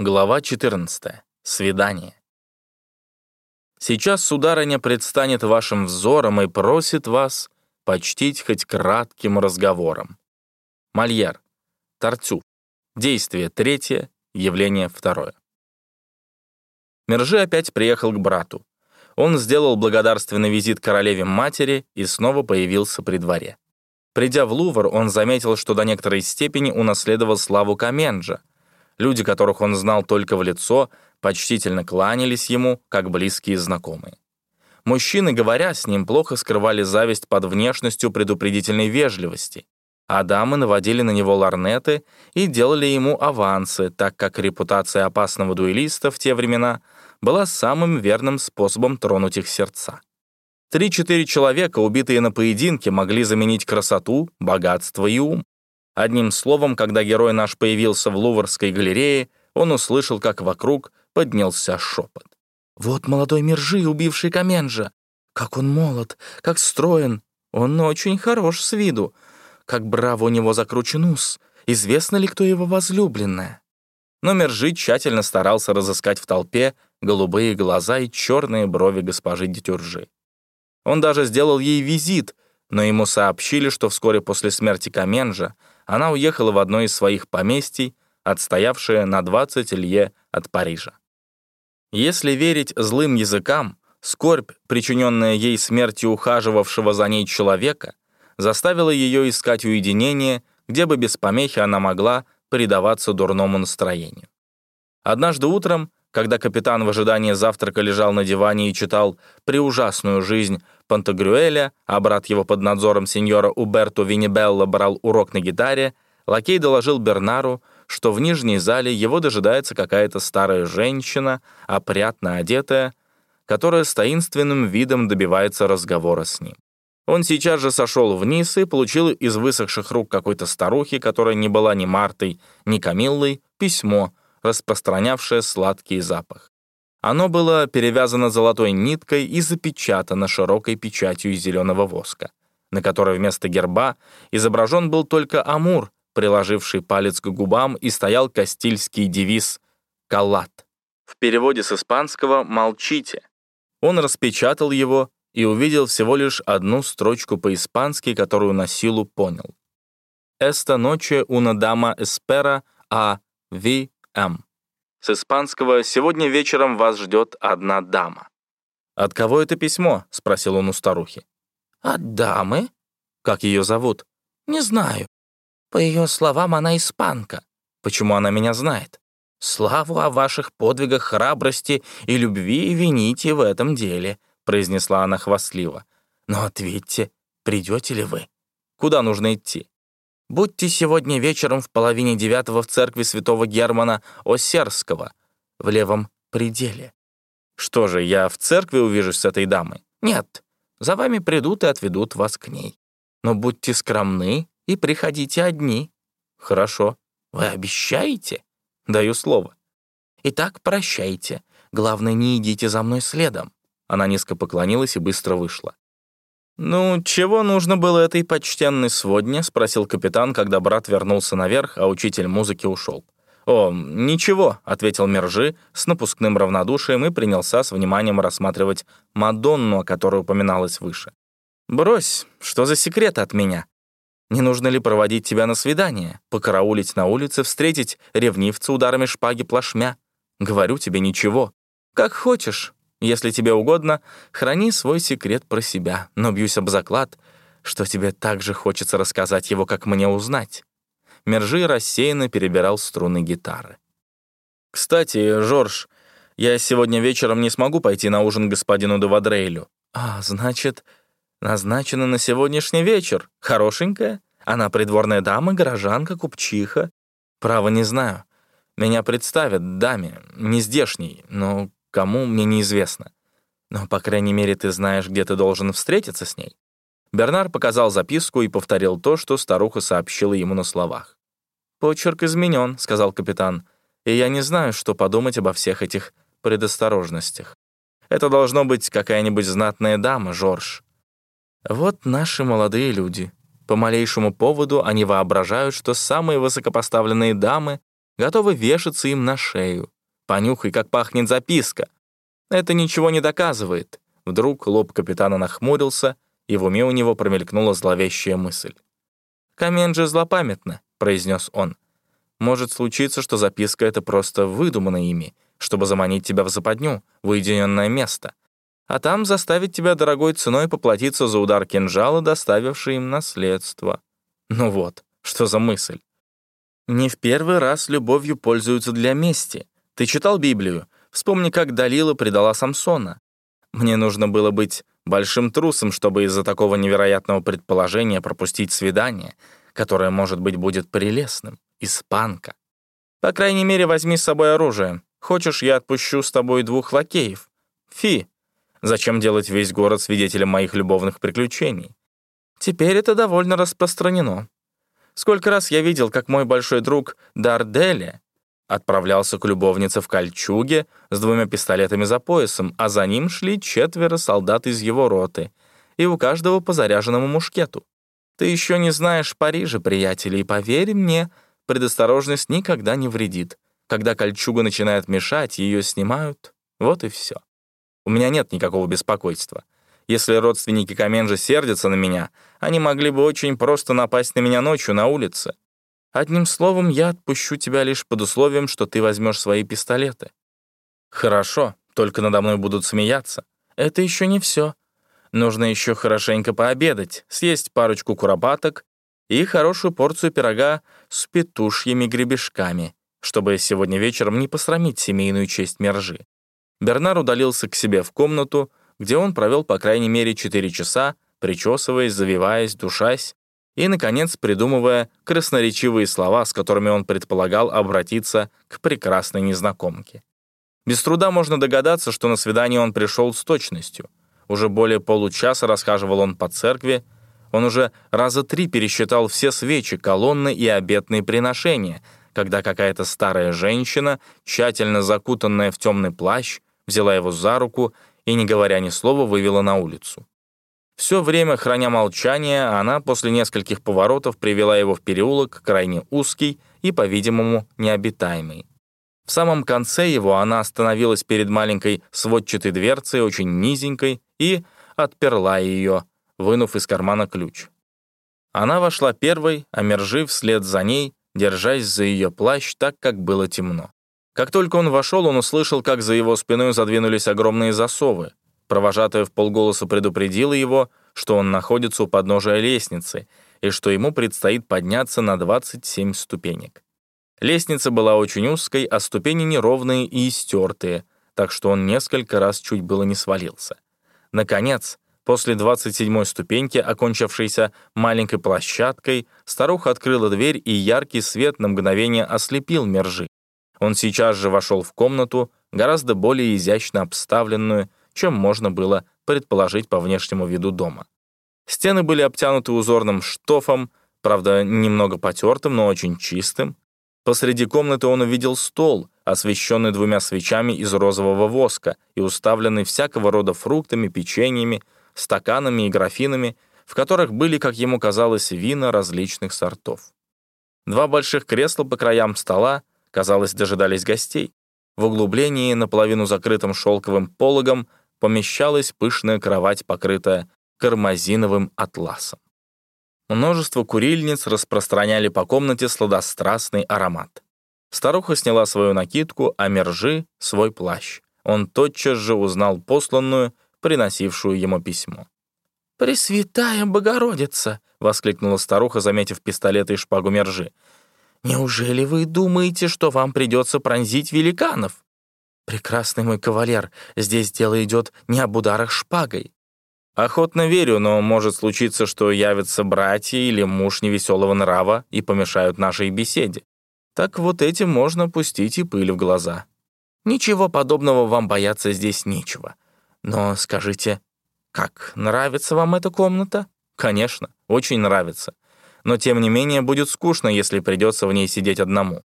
Глава 14. Свидание. Сейчас сударыня предстанет вашим взором и просит вас почтить хоть кратким разговором. Мольер. Тартюф. Действие третье, явление второе. Мержи опять приехал к брату. Он сделал благодарственный визит королеве-матери и снова появился при дворе. Придя в Лувр, он заметил, что до некоторой степени унаследовал славу Каменджа, Люди, которых он знал только в лицо, почтительно кланялись ему, как близкие знакомые. Мужчины, говоря с ним, плохо скрывали зависть под внешностью предупредительной вежливости, а дамы наводили на него ларнеты и делали ему авансы, так как репутация опасного дуэлиста в те времена была самым верным способом тронуть их сердца. Три-четыре человека, убитые на поединке, могли заменить красоту, богатство и ум. Одним словом, когда герой наш появился в Луврской галерее, он услышал, как вокруг поднялся шепот. «Вот молодой Мержи, убивший Каменжа! Как он молод, как строен! Он очень хорош с виду! Как браво у него закручен ус! Известно ли, кто его возлюбленная?» Но Мержи тщательно старался разыскать в толпе голубые глаза и черные брови госпожи Детюржи. Он даже сделал ей визит, но ему сообщили, что вскоре после смерти Каменжа она уехала в одно из своих поместий, отстоявшее на 20 лье от Парижа. Если верить злым языкам, скорбь, причиненная ей смертью ухаживавшего за ней человека, заставила ее искать уединение, где бы без помехи она могла предаваться дурному настроению. Однажды утром, когда капитан в ожидании завтрака лежал на диване и читал «Преужасную жизнь» Пантагрюэля, а брат его под надзором сеньора Уберто Винибелла брал урок на гитаре, лакей доложил Бернару, что в нижней зале его дожидается какая-то старая женщина, опрятно одетая, которая с таинственным видом добивается разговора с ним. Он сейчас же сошел вниз и получил из высохших рук какой-то старухи, которая не была ни Мартой, ни Камиллой, письмо, распространявшее сладкий запах. Оно было перевязано золотой ниткой и запечатано широкой печатью из зеленого воска, на которой вместо герба изображен был только Амур, приложивший палец к губам, и стоял кастильский девиз «Калат». В переводе с испанского «молчите». Он распечатал его и увидел всего лишь одну строчку по-испански, которую на силу понял. «Эста ноче una dama espera a vi am». С испанского «Сегодня вечером вас ждет одна дама». «От кого это письмо?» — спросил он у старухи. «От дамы?» «Как ее зовут?» «Не знаю. По ее словам, она испанка». «Почему она меня знает?» «Славу о ваших подвигах храбрости и любви вините в этом деле», — произнесла она хвастливо. «Но ответьте, придете ли вы?» «Куда нужно идти?» Будьте сегодня вечером в половине девятого в церкви святого Германа Осерского, в левом пределе. Что же, я в церкви увижусь с этой дамой? Нет, за вами придут и отведут вас к ней. Но будьте скромны и приходите одни. Хорошо. Вы обещаете? Даю слово. Итак, прощайте. Главное, не идите за мной следом. Она низко поклонилась и быстро вышла. «Ну, чего нужно было этой почтенной сводне?» — спросил капитан, когда брат вернулся наверх, а учитель музыки ушел. «О, ничего», — ответил Мержи с напускным равнодушием и принялся с вниманием рассматривать Мадонну, о которой упоминалось выше. «Брось, что за секрет от меня? Не нужно ли проводить тебя на свидание, покараулить на улице, встретить ревнивца ударами шпаги плашмя? Говорю тебе, ничего. Как хочешь, если тебе угодно, храни свой секрет про себя, но бьюсь об заклад, что тебе так же хочется рассказать его, как мне узнать». Мержи рассеянно перебирал струны гитары. «Кстати, Жорж, я сегодня вечером не смогу пойти на ужин господину Девадрейлю». «А, значит, назначено на сегодняшний вечер. Хорошенькая? Она придворная дама, горожанка, купчиха? Право не знаю. Меня представят даме, не здешней, но Кому, мне неизвестно. Но, по крайней мере, ты знаешь, где ты должен встретиться с ней». Бернар показал записку и повторил то, что старуха сообщила ему на словах. «Почерк изменен», — сказал капитан, «и я не знаю, что подумать обо всех этих предосторожностях. Это должно быть какая-нибудь знатная дама, Жорж. Вот наши молодые люди. По малейшему поводу они воображают, что самые высокопоставленные дамы готовы вешаться им на шею. Понюхай, как пахнет записка. Это ничего не доказывает. Вдруг лоб капитана нахмурился, и в уме у него промелькнула зловещая мысль. «Каменджи злопамятна», — произнес он. «Может случиться, что записка эта просто выдумана ими, чтобы заманить тебя в западню, в уединенное место, а там заставить тебя дорогой ценой поплатиться за удар кинжала, доставивший им наследство. Ну вот, что за мысль? Не в первый раз любовью пользуются для мести. Ты читал Библию? Вспомни, как Далила предала Самсона. Мне нужно было быть большим трусом, чтобы из-за такого невероятного предположения пропустить свидание, которое, может быть, будет прелестным. Испанка. По крайней мере, возьми с собой оружие. Хочешь, я отпущу с тобой двух лакеев? Фи. Зачем делать весь город свидетелем моих любовных приключений? Теперь это довольно распространено. Сколько раз я видел, как мой большой друг Дарделя отправлялся к любовнице в кольчуге с двумя пистолетами за поясом, а за ним шли четверо солдат из его роты, и у каждого по заряженному мушкету. Ты еще не знаешь Парижа, приятели, и поверь мне, предосторожность никогда не вредит. Когда кольчуга начинает мешать, ее снимают. Вот и все. У меня нет никакого беспокойства. Если родственники Каменжи сердятся на меня, они могли бы очень просто напасть на меня ночью на улице. Одним словом, я отпущу тебя лишь под условием, что ты возьмешь свои пистолеты. Хорошо, только надо мной будут смеяться. Это еще не все. Нужно еще хорошенько пообедать, съесть парочку куропаток и хорошую порцию пирога с петушьими гребешками чтобы сегодня вечером не посрамить семейную честь Мержи. Бернар удалился к себе в комнату, где он провел по крайней мере 4 часа, причесываясь, завиваясь, душась и, наконец, придумывая красноречивые слова, с которыми он предполагал обратиться к прекрасной незнакомке. Без труда можно догадаться, что на свидание он пришел с точностью. Уже более получаса расхаживал он по церкви, он уже раза три пересчитал все свечи, колонны и обетные приношения — когда какая-то старая женщина, тщательно закутанная в темный плащ, взяла его за руку и, не говоря ни слова, вывела на улицу. Все время, храня молчание, она после нескольких поворотов привела его в переулок, крайне узкий и, по-видимому, необитаемый. В самом конце его она остановилась перед маленькой сводчатой дверцей, очень низенькой, и отперла ее, вынув из кармана ключ. Она вошла первой, а Мержи вслед за ней держась за ее плащ так, как было темно. Как только он вошел, он услышал, как за его спиной задвинулись огромные засовы. Провожатая в полголоса предупредила его, что он находится у подножия лестницы и что ему предстоит подняться на 27 ступенек. Лестница была очень узкой, а ступени неровные и истертые, так что он несколько раз чуть было не свалился. Наконец, После 27-й ступеньки, окончившейся маленькой площадкой, старуха открыла дверь, и яркий свет на мгновение ослепил Мержи. Он сейчас же вошел в комнату, гораздо более изящно обставленную, чем можно было предположить по внешнему виду дома. Стены были обтянуты узорным штофом, правда, немного потертым, но очень чистым. Посреди комнаты он увидел стол, освещенный двумя свечами из розового воска и уставленный всякого рода фруктами, печеньями, стаканами и графинами, в которых были, как ему казалось, вина различных сортов. Два больших кресла по краям стола, казалось, дожидались гостей. В углублении, наполовину закрытым шелковым пологом, помещалась пышная кровать, покрытая кармазиновым атласом. Множество курильниц распространяли по комнате сладострастный аромат. Старуха сняла свою накидку, а Мержи — свой плащ. Он тотчас же узнал посланную приносившую ему письмо. «Пресвятая Богородица!» — воскликнула старуха, заметив пистолет и шпагу Мержи. «Неужели вы думаете, что вам придется пронзить великанов?» «Прекрасный мой кавалер, здесь дело идет не об ударах шпагой». «Охотно верю, но может случиться, что явятся братья или муж невеселого нрава и помешают нашей беседе. Так вот этим можно пустить и пыль в глаза. Ничего подобного вам бояться здесь нечего. Но скажите, как, нравится вам эта комната? Конечно, очень нравится. Но тем не менее будет скучно, если придется в ней сидеть одному.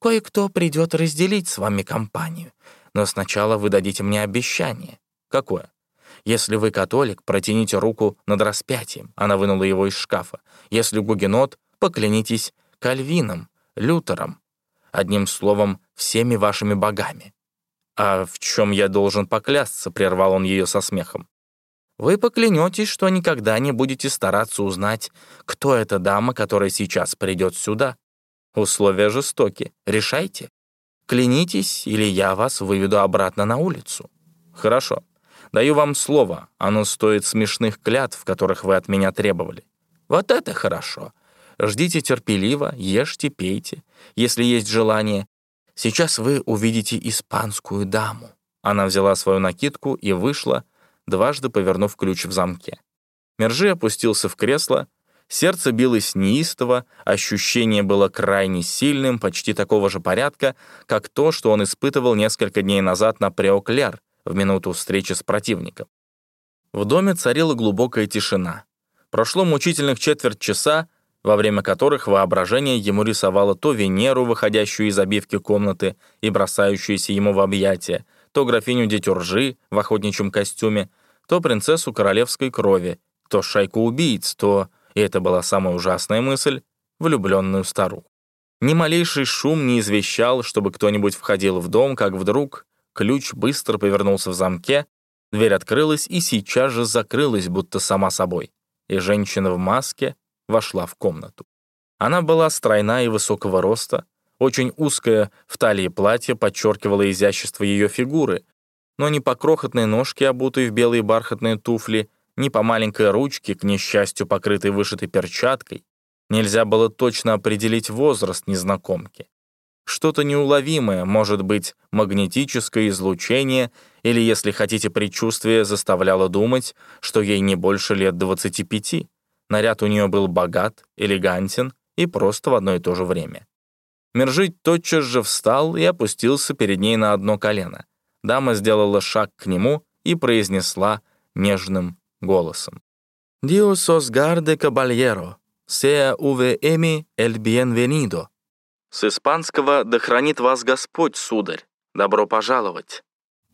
Кое-кто придет разделить с вами компанию, но сначала вы дадите мне обещание. Какое? Если вы католик, протяните руку над распятием. Она вынула его из шкафа. Если гугенот, поклянитесь Кальвином, Лютером. одним словом, всеми вашими богами». «А в чем я должен поклясться?» — прервал он ее со смехом. «Вы поклянетесь, что никогда не будете стараться узнать, кто эта дама, которая сейчас придет сюда. Условия жестоки. Решайте. Клянитесь, или я вас выведу обратно на улицу». «Хорошо. Даю вам слово. Оно стоит смешных клятв, которых вы от меня требовали». «Вот это хорошо. Ждите терпеливо, ешьте, пейте, если есть желание. Сейчас вы увидите испанскую даму». Она взяла свою накидку и вышла, дважды повернув ключ в замке. Мержи опустился в кресло, сердце билось неистово, ощущение было крайне сильным, почти такого же порядка, как то, что он испытывал несколько дней назад на Преокляр в минуту встречи с противником. В доме царила глубокая тишина. Прошло мучительных четверть часа, во время которых воображение ему рисовало то Венеру, выходящую из обивки комнаты и бросающуюся ему в объятия, то графиню Детюржи в охотничьем костюме, то принцессу королевской крови, то шайку убийц, то, и это была самая ужасная мысль, влюбленную старуху. Ни малейший шум не извещал, чтобы кто-нибудь входил в дом, как вдруг ключ быстро повернулся в замке, дверь открылась и сейчас же закрылась, будто сама собой, и женщина в маске вошла в комнату. Она была стройна и высокого роста, очень узкое в талии платье подчеркивало изящество ее фигуры, но ни по крохотной ножке, обутой в белые бархатные туфли, ни по маленькой ручке, к несчастью, покрытой вышитой перчаткой, нельзя было точно определить возраст незнакомки. Что-то неуловимое, может быть, магнетическое излучение или, если хотите, предчувствие заставляло думать, что ей не больше лет 25. Наряд у нее был богат, элегантен и просто в одно и то же время. Мержить тотчас же встал и опустился перед ней на одно колено. Дама сделала шаг к нему и произнесла нежным голосом. «Dios os garde caballero, sea uve emi el bienvenido». С испанского «Да хранит вас Господь, сударь! Добро пожаловать!»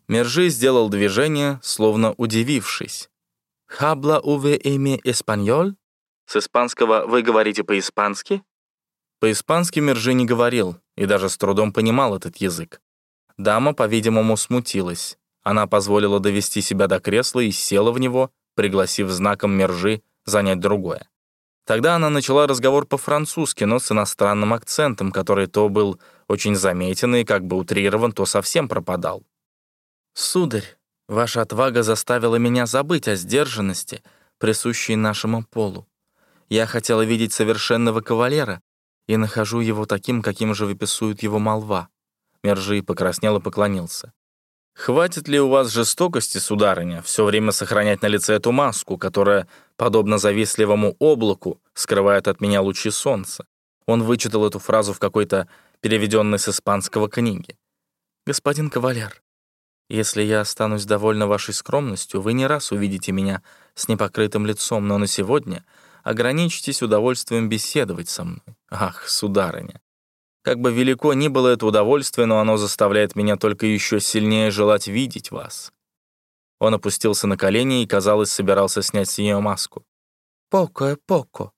Мержи сделал движение, словно удивившись. «Habla uve emi español?» С испанского «Вы говорите по-испански?» По-испански Мержи не говорил и даже с трудом понимал этот язык. Дама, по-видимому, смутилась. Она позволила довести себя до кресла и села в него, пригласив знаком Мержи занять другое. Тогда она начала разговор по-французски, но с иностранным акцентом, который то был очень заметен и как бы утрирован, то совсем пропадал. «Сударь, ваша отвага заставила меня забыть о сдержанности, присущей нашему полу. Я хотела видеть совершенного кавалера и нахожу его таким, каким же выписует его молва». Мержи покраснел и поклонился. «Хватит ли у вас жестокости, сударыня, все время сохранять на лице эту маску, которая, подобно завистливому облаку, скрывает от меня лучи солнца?» Он вычитал эту фразу в какой-то переведенной с испанского книги. «Господин кавалер, если я останусь довольна вашей скромностью, вы не раз увидите меня с непокрытым лицом, но на сегодня ограничьтесь удовольствием беседовать со мной. Ах, сударыня! Как бы велико ни было это удовольствие, но оно заставляет меня только еще сильнее желать видеть вас». Он опустился на колени и, казалось, собирался снять с нее маску. «Поко, поко.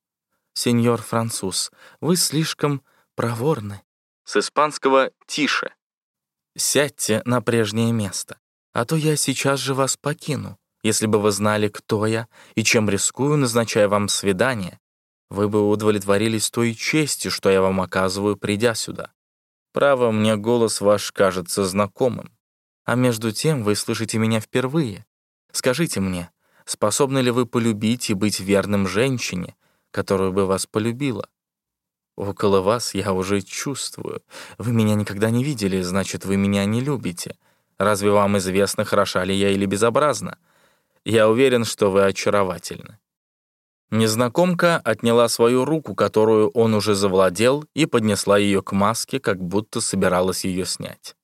Сеньор француз, вы слишком проворны». С испанского «тише». «Сядьте на прежнее место, а то я сейчас же вас покину. Если бы вы знали, кто я и чем рискую, назначая вам свидание, вы бы удовлетворились той честью, что я вам оказываю, придя сюда. Право, мне голос ваш кажется знакомым. А между тем вы слышите меня впервые. Скажите мне, способны ли вы полюбить и быть верным женщине, которую бы вас полюбила? Около вас я уже чувствую. Вы меня никогда не видели, значит, вы меня не любите. Разве вам известно, хороша ли я или безобразна? Я уверен, что вы очаровательны». Незнакомка отняла свою руку, которую он уже завладел, и поднесла ее к маске, как будто собиралась ее снять.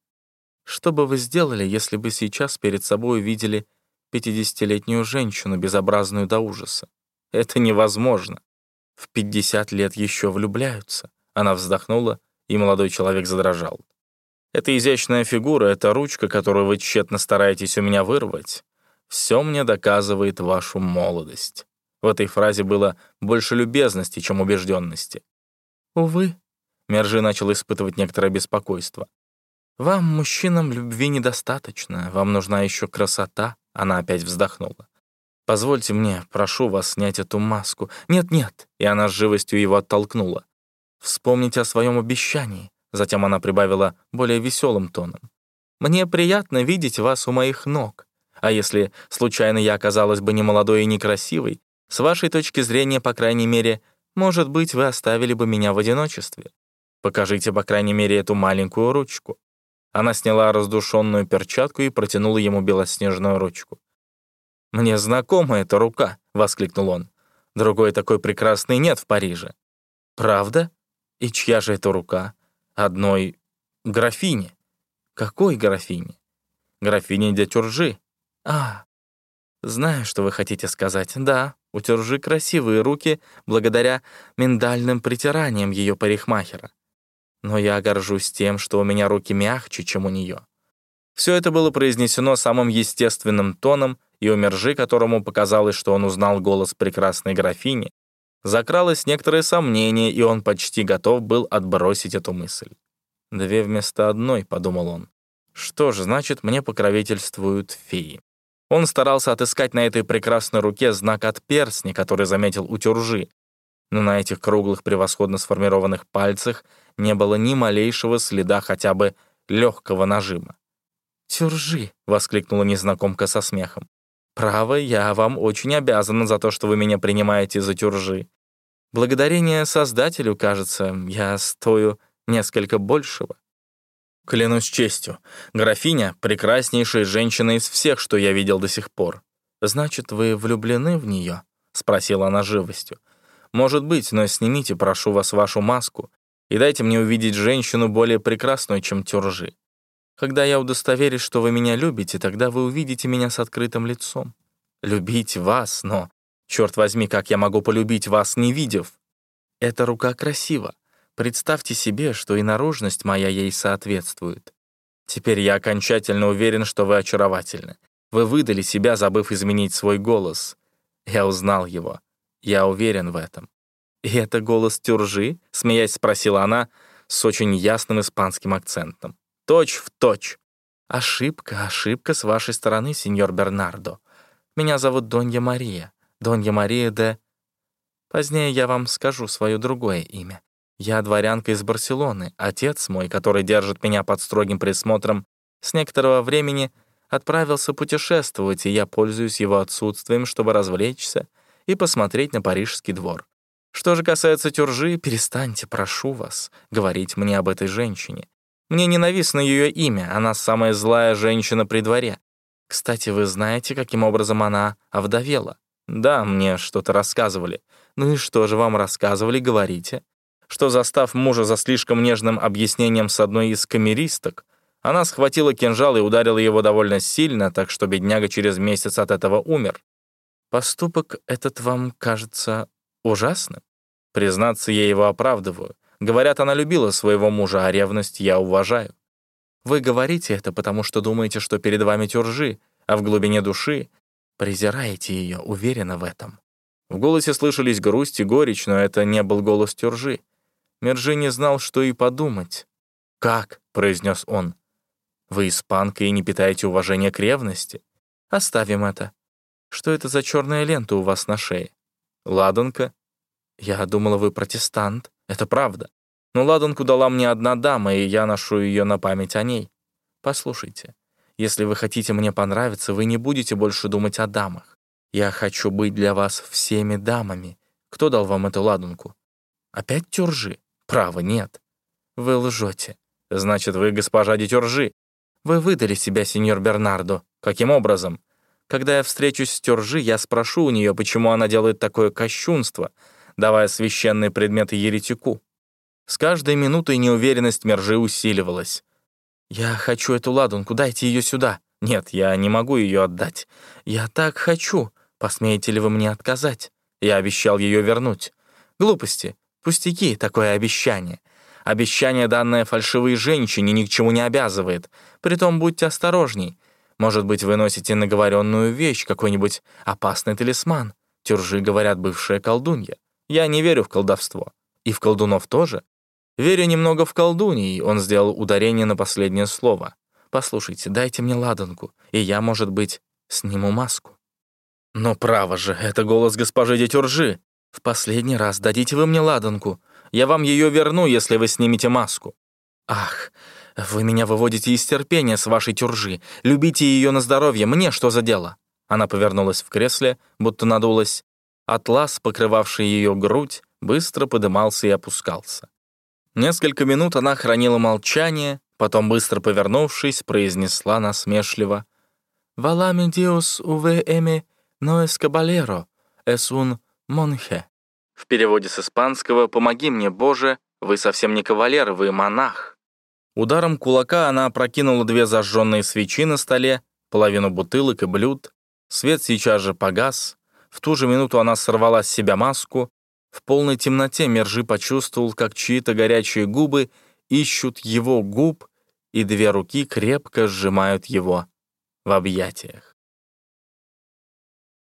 «Что бы вы сделали, если бы сейчас перед собой увидели пятидесятилетнюю женщину, безобразную до ужаса? Это невозможно. В пятьдесят лет еще влюбляются». Она вздохнула, и молодой человек задрожал. «Эта изящная фигура, эта ручка, которую вы тщетно стараетесь у меня вырвать, все мне доказывает вашу молодость». В этой фразе было больше любезности, чем убежденности. «Увы, Мержи начал испытывать некоторое беспокойство. «Вам, мужчинам, любви недостаточно. Вам нужна еще красота». Она опять вздохнула. «Позвольте мне, прошу вас, снять эту маску. Нет-нет». И она с живостью его оттолкнула. «Вспомните о своем обещании». Затем она прибавила более веселым тоном. «Мне приятно видеть вас у моих ног. А если случайно я оказалась бы не молодой и некрасивой, с вашей точки зрения, по крайней мере, может быть, вы оставили бы меня в одиночестве. Покажите, по крайней мере, эту маленькую ручку». Она сняла раздушенную перчатку и протянула ему белоснежную ручку. «Мне знакома эта рука», — воскликнул он. «Другой такой прекрасной нет в Париже». «Правда? И чья же это рука? Одной графини». «Какой графини?» «Графини де Тюржи». «А, знаю, что вы хотите сказать. Да, у Тюржи красивые руки благодаря миндальным притираниям ее парикмахера но я горжусь тем, что у меня руки мягче, чем у нее». Все это было произнесено самым естественным тоном, и у Мержи, которому показалось, что он узнал голос прекрасной графини, закралось некоторое сомнение, и он почти готов был отбросить эту мысль. «Две вместо одной», — подумал он. «Что ж, значит, мне покровительствуют феи». Он старался отыскать на этой прекрасной руке знак от перстня, который заметил у Тюржи, но на этих круглых, превосходно сформированных пальцах не было ни малейшего следа хотя бы легкого нажима. «Тюржи!» — воскликнула незнакомка со смехом. «Право, я вам очень обязана за то, что вы меня принимаете за тюржи. Благодарение Создателю, кажется, я стою несколько большего». Клянусь честью, графиня — прекраснейшая женщина из всех, что я видел до сих пор. «Значит, вы влюблены в нее?» — спросила она живостью. «Может быть, но снимите, прошу вас, вашу маску и дайте мне увидеть женщину более прекрасную, чем Тюржи. Когда я удостоверюсь, что вы меня любите, тогда вы увидите меня с открытым лицом. Любить вас, но, черт возьми, как я могу полюбить вас, не видев? Эта рука красива. Представьте себе, что и наружность моя ей соответствует. Теперь я окончательно уверен, что вы очаровательны. Вы выдали себя, забыв изменить свой голос. Я узнал его. Я уверен в этом. «И это голос Тюржи?» — смеясь спросила она с очень ясным испанским акцентом. «Точь в точь». «Ошибка, ошибка с вашей стороны, сеньор Бернардо. Меня зовут Донья Мария. Донья Мария де...» Позднее я вам скажу свое другое имя. Я дворянка из Барселоны. Отец мой, который держит меня под строгим присмотром, с некоторого времени отправился путешествовать, и я пользуюсь его отсутствием, чтобы развлечься и посмотреть на парижский двор. Что же касается Тюржи, перестаньте, прошу вас, говорить мне об этой женщине. Мне ненавистно ее имя, она самая злая женщина при дворе. Кстати, вы знаете, каким образом она овдовела? Да, мне что-то рассказывали. Ну и что же вам рассказывали, говорите? Что, застав мужа за слишком нежным объяснением с одной из камеристок, она схватила кинжал и ударила его довольно сильно, так что бедняга через месяц от этого умер. Поступок этот вам кажется ужасным? Признаться, я его оправдываю. Говорят, она любила своего мужа, а ревность я уважаю. Вы говорите это, потому что думаете, что перед вами тюржи, а в глубине души презираете ее, уверена в этом. В голосе слышались грусть и горечь, но это не был голос тюржи. Мержи не знал, что и подумать. «Как?» — произнес он. «Вы испанка и не питаете уважения к ревности? Оставим это. Что это за черная лента у вас на шее? Ладанка? «Я думала, вы протестант. Это правда. Но ладанку дала мне одна дама, и я ношу ее на память о ней. Послушайте, если вы хотите мне понравиться, вы не будете больше думать о дамах. Я хочу быть для вас всеми дамами. Кто дал вам эту ладанку? Опять тюржи? Право, нет. Вы лжете. Значит, вы госпожа Детюржи. Вы выдали себя, сеньор Бернардо. Каким образом? Когда я встречусь с Тюржи, я спрошу у нее, почему она делает такое кощунство — давая священные предметы еретику. С каждой минутой неуверенность Мержи усиливалась. «Я хочу эту ладунку, дайте ее сюда». «Нет, я не могу ее отдать. Я так хочу. Посмеете ли вы мне отказать?» Я обещал ее вернуть. Глупости, пустяки, такое обещание. Обещание, данное фальшивой женщине, ни к чему не обязывает. Притом будьте осторожней. Может быть, вы носите наговоренную вещь, какой-нибудь опасный талисман. Тюржи, говорят, бывшая колдунья. Я не верю в колдовство. И в колдунов тоже. Веря немного в колдуньи, он сделал ударение на последнее слово. «Послушайте, дайте мне ладанку, и я, может быть, сниму маску». «Но право же, это голос госпожи Детюржи. В последний раз дадите вы мне ладанку. Я вам ее верну, если вы снимете маску». «Ах, вы меня выводите из терпения с вашей тюржи. Любите ее на здоровье, мне что за дело?» Она повернулась в кресле, будто надулась. Атлас, покрывавший ее грудь, быстро подымался и опускался. Несколько минут она хранила молчание, потом, быстро повернувшись, произнесла насмешливо «Валами диос уве эме ноэс кабалеро, эс ун монхе». В переводе с испанского «Помоги мне, Боже, вы совсем не кавалер, вы монах». Ударом кулака она опрокинула две зажженные свечи на столе, половину бутылок и блюд. Свет сейчас же погас. В ту же минуту она сорвала с себя маску, в полной темноте Мержи почувствовал, как чьи-то горячие губы ищут его губ, и две руки крепко сжимают его в объятиях.